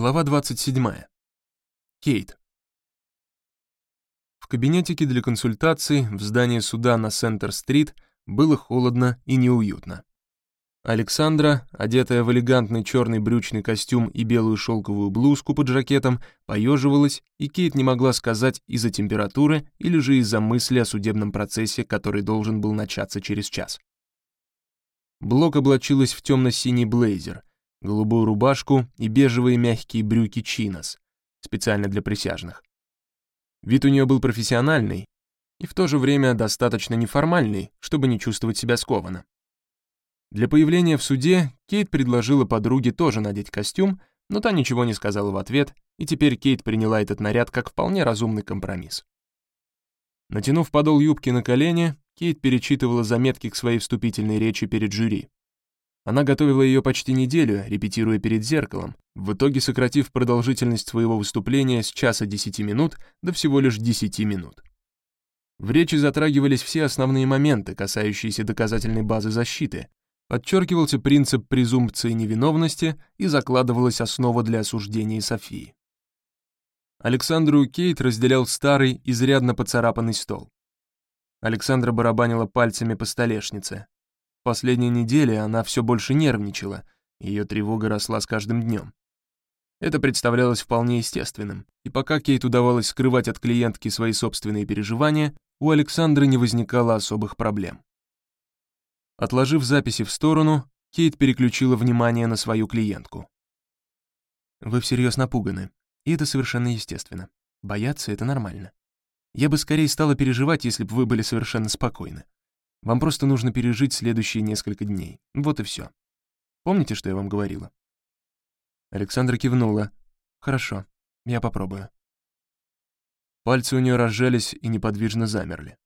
Глава 27. Кейт. В кабинетике для консультаций в здании суда на Сентер-стрит было холодно и неуютно. Александра, одетая в элегантный черный брючный костюм и белую шелковую блузку под жакетом, поеживалась, и Кейт не могла сказать из-за температуры или же из-за мысли о судебном процессе, который должен был начаться через час. Блок облачилась в темно-синий блейзер — голубую рубашку и бежевые мягкие брюки чинос, специально для присяжных. Вид у нее был профессиональный и в то же время достаточно неформальный, чтобы не чувствовать себя скованно. Для появления в суде Кейт предложила подруге тоже надеть костюм, но та ничего не сказала в ответ, и теперь Кейт приняла этот наряд как вполне разумный компромисс. Натянув подол юбки на колени, Кейт перечитывала заметки к своей вступительной речи перед жюри. Она готовила ее почти неделю, репетируя перед зеркалом, в итоге сократив продолжительность своего выступления с часа 10 минут до всего лишь 10 минут. В речи затрагивались все основные моменты, касающиеся доказательной базы защиты, подчеркивался принцип презумпции невиновности и закладывалась основа для осуждения Софии. Александру Кейт разделял старый, изрядно поцарапанный стол. Александра барабанила пальцами по столешнице, Последние недели она все больше нервничала, ее тревога росла с каждым днем. Это представлялось вполне естественным, и пока Кейт удавалось скрывать от клиентки свои собственные переживания, у Александры не возникало особых проблем. Отложив записи в сторону, Кейт переключила внимание на свою клиентку. «Вы всерьез напуганы, и это совершенно естественно. Бояться — это нормально. Я бы скорее стала переживать, если бы вы были совершенно спокойны. Вам просто нужно пережить следующие несколько дней. Вот и все. Помните, что я вам говорила?» Александра кивнула. «Хорошо, я попробую». Пальцы у нее разжались и неподвижно замерли.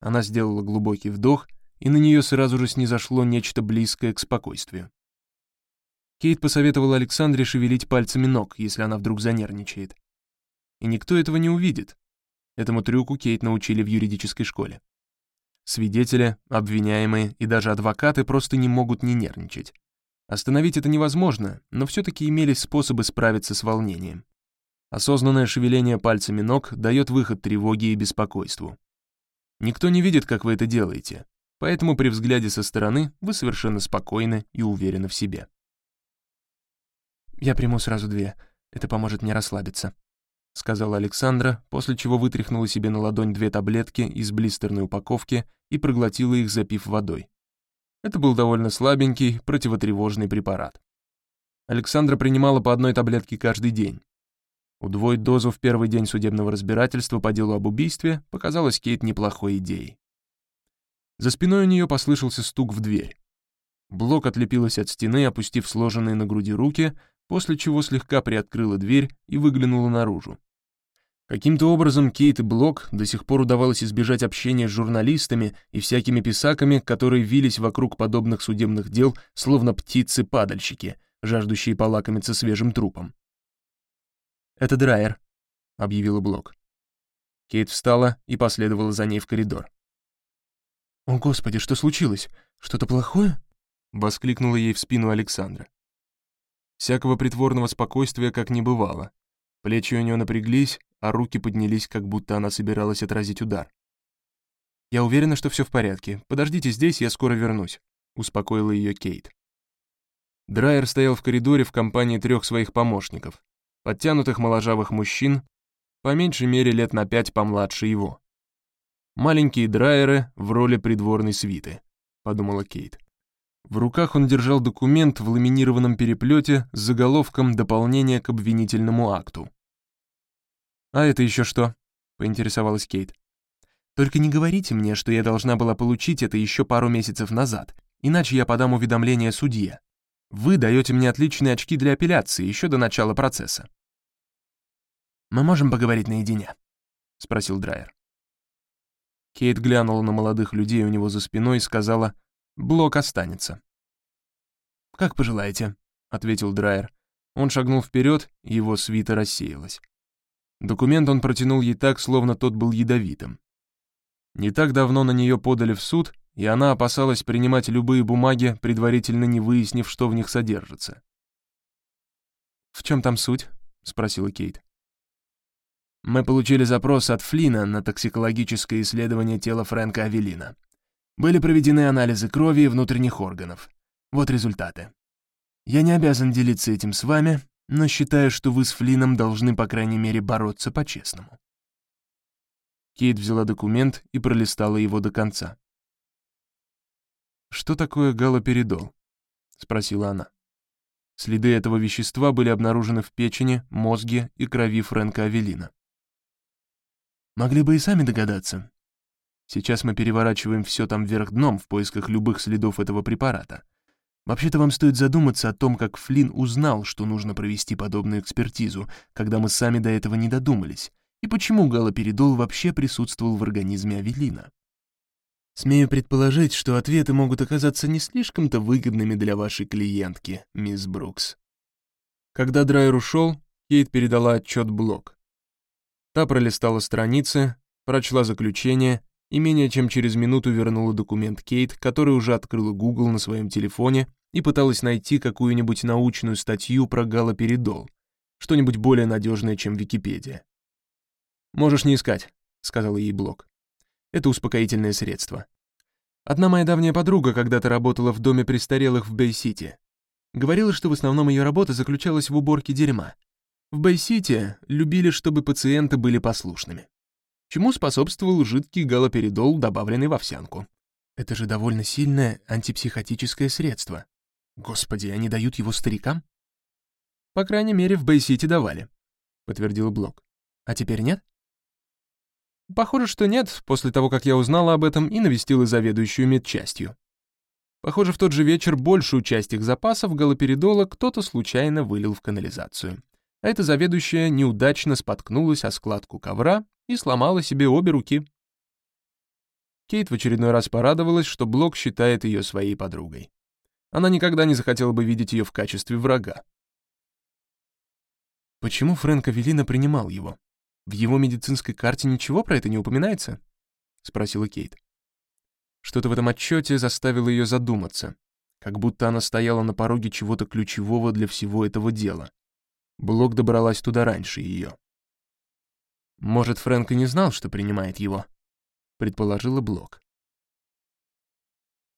Она сделала глубокий вдох, и на нее сразу же снизошло нечто близкое к спокойствию. Кейт посоветовала Александре шевелить пальцами ног, если она вдруг занервничает. И никто этого не увидит. Этому трюку Кейт научили в юридической школе. Свидетели, обвиняемые и даже адвокаты просто не могут не нервничать. Остановить это невозможно, но все-таки имелись способы справиться с волнением. Осознанное шевеление пальцами ног дает выход тревоге и беспокойству. Никто не видит, как вы это делаете, поэтому при взгляде со стороны вы совершенно спокойны и уверены в себе. «Я приму сразу две, это поможет мне расслабиться», — сказала Александра, после чего вытряхнула себе на ладонь две таблетки из блистерной упаковки и проглотила их, запив водой. Это был довольно слабенький, противотревожный препарат. Александра принимала по одной таблетке каждый день. Удвоить дозу в первый день судебного разбирательства по делу об убийстве показалось Кейт неплохой идеей. За спиной у нее послышался стук в дверь. Блок отлепилась от стены, опустив сложенные на груди руки, после чего слегка приоткрыла дверь и выглянула наружу. Каким-то образом Кейт и Блок до сих пор удавалось избежать общения с журналистами и всякими писаками, которые вились вокруг подобных судебных дел, словно птицы-падальщики, жаждущие полакомиться свежим трупом. «Это Драйер», — объявила Блок. Кейт встала и последовала за ней в коридор. «О, Господи, что случилось? Что-то плохое?» — воскликнула ей в спину Александра. Всякого притворного спокойствия как не бывало. Плечи у нее напряглись, а руки поднялись, как будто она собиралась отразить удар. «Я уверена, что все в порядке. Подождите здесь, я скоро вернусь», — успокоила ее Кейт. Драйер стоял в коридоре в компании трех своих помощников, подтянутых моложавых мужчин, по меньшей мере лет на пять помладше его. «Маленькие драйеры в роли придворной свиты», — подумала Кейт. В руках он держал документ в ламинированном переплете с заголовком «Дополнение к обвинительному акту». «А это еще что?» — поинтересовалась Кейт. «Только не говорите мне, что я должна была получить это еще пару месяцев назад, иначе я подам уведомление судье. Вы даете мне отличные очки для апелляции еще до начала процесса». «Мы можем поговорить наедине?» — спросил Драйер. Кейт глянула на молодых людей у него за спиной и сказала, «Блок останется». «Как пожелаете», — ответил Драйер. Он шагнул вперед, его свита рассеялась. Документ он протянул ей так, словно тот был ядовитым. Не так давно на нее подали в суд, и она опасалась принимать любые бумаги, предварительно не выяснив, что в них содержится. «В чем там суть?» — спросила Кейт. «Мы получили запрос от Флина на токсикологическое исследование тела Фрэнка Авелина. Были проведены анализы крови и внутренних органов. Вот результаты. Я не обязан делиться этим с вами, но считаю, что вы с Флином должны, по крайней мере, бороться по-честному». Кейт взяла документ и пролистала его до конца. «Что такое галоперидол?» — спросила она. Следы этого вещества были обнаружены в печени, мозге и крови Фрэнка Авелина. Могли бы и сами догадаться. Сейчас мы переворачиваем все там вверх дном в поисках любых следов этого препарата. Вообще-то вам стоит задуматься о том, как Флинн узнал, что нужно провести подобную экспертизу, когда мы сами до этого не додумались, и почему галоперидол вообще присутствовал в организме Авелина. Смею предположить, что ответы могут оказаться не слишком-то выгодными для вашей клиентки, мисс Брукс. Когда Драйер ушел, Кейт передала отчет Блок. Та пролистала страницы, прочла заключение и менее чем через минуту вернула документ Кейт, который уже открыла Google на своем телефоне и пыталась найти какую-нибудь научную статью про галоперидол, что-нибудь более надежное, чем Википедия. «Можешь не искать», — сказал ей Блок. Это успокоительное средство. Одна моя давняя подруга когда-то работала в доме престарелых в Бэй-Сити. Говорила, что в основном ее работа заключалась в уборке дерьма. В Бэй-Сити любили, чтобы пациенты были послушными. Чему способствовал жидкий галоперидол, добавленный в овсянку. Это же довольно сильное антипсихотическое средство. Господи, они дают его старикам? По крайней мере, в Бэй-Сити давали, подтвердил Блок. А теперь нет? Похоже, что нет, после того, как я узнала об этом и навестила заведующую медчастью. Похоже, в тот же вечер большую часть их запасов галоперидола кто-то случайно вылил в канализацию. А эта заведующая неудачно споткнулась о складку ковра и сломала себе обе руки. Кейт в очередной раз порадовалась, что Блок считает ее своей подругой. Она никогда не захотела бы видеть ее в качестве врага. Почему Фрэнк Авелина принимал его? В его медицинской карте ничего про это не упоминается?» — спросила Кейт. Что-то в этом отчете заставило ее задуматься, как будто она стояла на пороге чего-то ключевого для всего этого дела. Блок добралась туда раньше ее. «Может, Фрэнк и не знал, что принимает его?» — предположила Блок.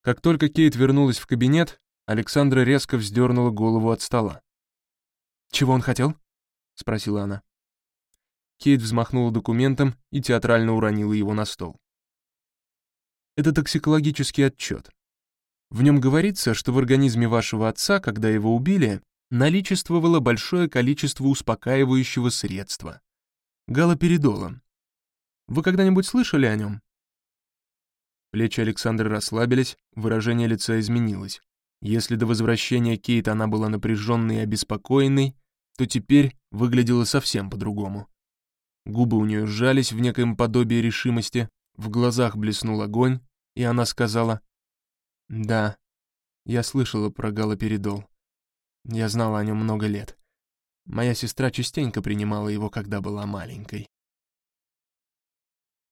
Как только Кейт вернулась в кабинет, Александра резко вздернула голову от стола. «Чего он хотел?» — спросила она. Кейт взмахнула документом и театрально уронила его на стол. Это токсикологический отчет. В нем говорится, что в организме вашего отца, когда его убили, наличествовало большое количество успокаивающего средства — галоперидола. Вы когда-нибудь слышали о нем? Плечи Александры расслабились, выражение лица изменилось. Если до возвращения Кейт она была напряженной и обеспокоенной, то теперь выглядела совсем по-другому. Губы у нее сжались в некоем подобии решимости, в глазах блеснул огонь, и она сказала, «Да, я слышала про галоперидол. Я знала о нем много лет. Моя сестра частенько принимала его, когда была маленькой».